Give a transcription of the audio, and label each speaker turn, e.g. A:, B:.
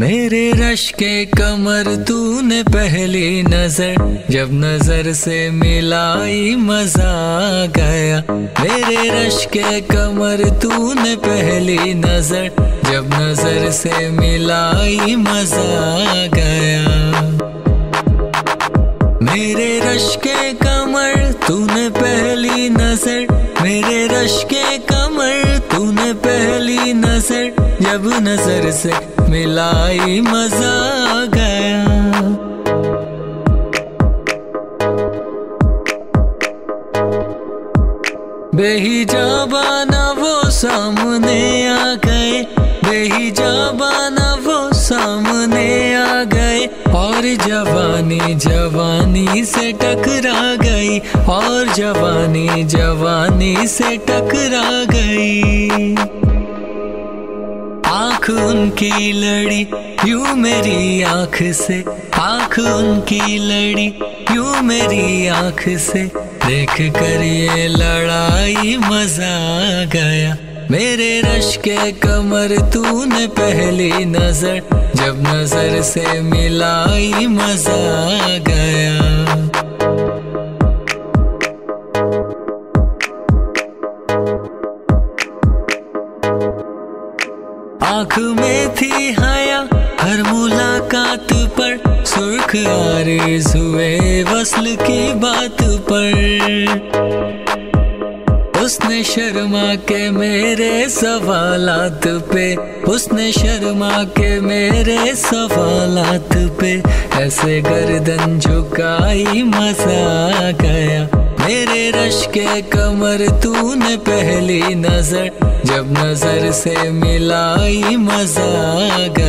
A: मेरे रश के कमर तूने पहली नज़र, जब नज़र से मिलाई मज़ा गया। मेरे रश के कमर तूने पहली नज़र, जब नज़र से मिलाई मज़ा गया। मेरे रश के कमर तूने पहली नज़र मेरे रश के कमर, तूने पहली नज़र, जब नज़र से मिलाई मज़ा गया। बेहिजाबाना वो सामने आ गए। बेहिजाबाना वो सामने आ गए और जवानी जवानी से टकरा गई, और जवानी जवानी से टकरा गई। आँख उनकी लड़ी, यू मेरी आँख से। आँख उनकी लड़ी, यू मेरी आँख से। देख कर ये लड़ाई मज़ा आ गया। मेरे रश के कमर तूने पहली नज़र, जब नज़र से मिलाई मज़ा गया। आँख में थी हया, हर मुलाकात पर सुर्ख आरिज हुए वसल की बात पर। उसने शर्मा के मेरे सवालात पे, उसने शर्मा के मेरे सवालात पे, ऐसे गर्दन झुकाई मज़ा गया। मेरे रश के कमर तूने पहली नज़र, जब नज़र से मिलाई मज़ा गया।